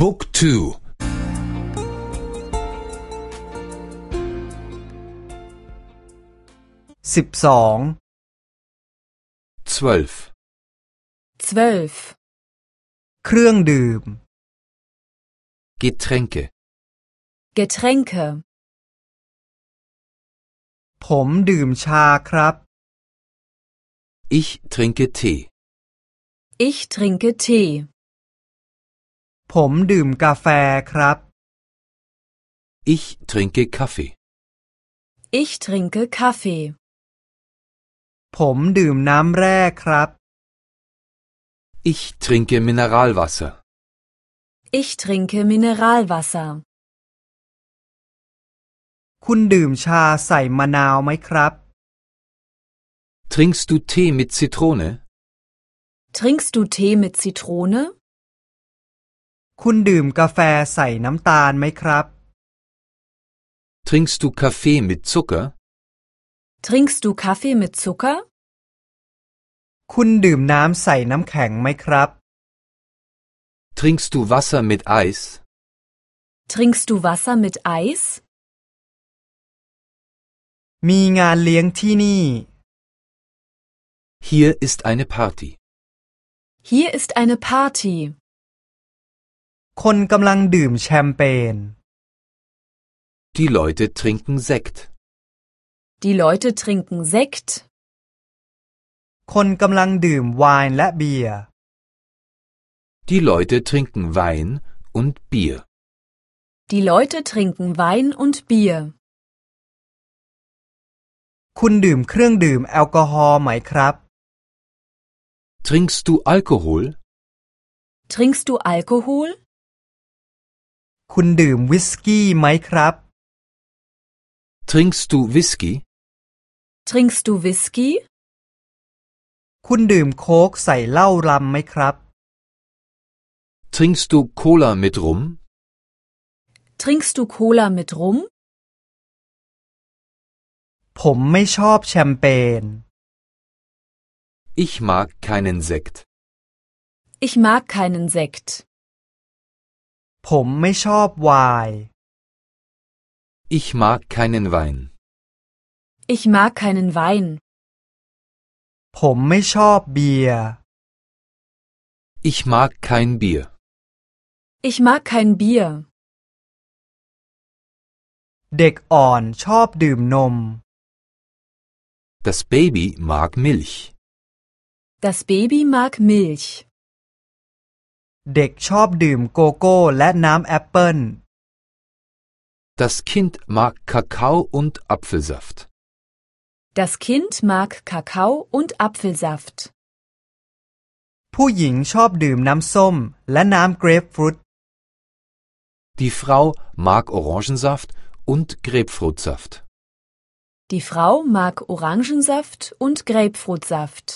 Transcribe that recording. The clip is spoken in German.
บุ๊กทู สิบสอง zwölf zwölf, เครื่องดื่ม Getränke Getränke. ผมดื่มชาครับ Ich trinke Tee Ich trinke Tee. ผมดื่มกาแฟครับ Ich trinke Kaffee Ich trinke Kaffee. ผมดื่มน้ำแร่ครับ Ich trinke Mineralwasser Ich trinke Mineralwasser. คุณดื่มชาใส่มะนาวไหมครับ Trinkst du Tee mit Zitrone? Trinkst du Tee mit Zitrone? คุณดื่มกาแฟใส่น้ำตาลไหมครับ Trinkst du Kaffee mit Zucker? Trinkst du Kaffee mit Zucker? คุณดื่มน้ำใส่น้ำแข็งไหมครับ Trinkst du Wasser mit Eis? Trinkst du Wasser mit Eis? มีงานเลี้ยงที่นี่ Hier ist eine Party. Hier ist eine Party. คนกำลังดื่มแชมเปญ Die Leute trinken Sekt. Die Leute trinken Sekt. คนกำลังดื่มไวน์และเบียร์ Die Leute trinken Wein und Bier. Die Leute trinken Wein und Bier. คุณดื่มเครื่องดื่มแอลกอฮอล์ไหมครับ Trinkst du Alkohol? Trinkst du Alkohol? คุณดื่มวิสกี้ไหมครับ Trinkst du Whisky? Trinkst du Whisky? คุณดื่มโค้กใส่เหล้ารำไหมครับ Trinkst du Cola mit Rum? Trinkst du Cola mit Rum? ผมไม่ชอบแชมเปญ Ich mag keinen Sekt. Ich mag keinen Sekt. ผมไม่ชอบไวน์ Ich mag keinen Wein. Ich mag keinen Wein. ผมไม่ชอบเบียร์ Ich mag kein Bier. Ich mag kein Bier. เด็กอ่อนชอบดื่มนม Das Baby mag Milch. Das Baby mag Milch. เด็กชอบดื่มโกโก้และน้ำแอปเปิ้ล Das Kind mag Kakao und Apfelsaft. Das Kind mag Kakao und Apfelsaft. ผู้หญิงชอบดื่มน้ำส้มและน้ำเกรปฟรุต Die Frau mag Orangensaft und Grapefruitsaft. Die Frau mag Orangensaft und Grapefruitsaft.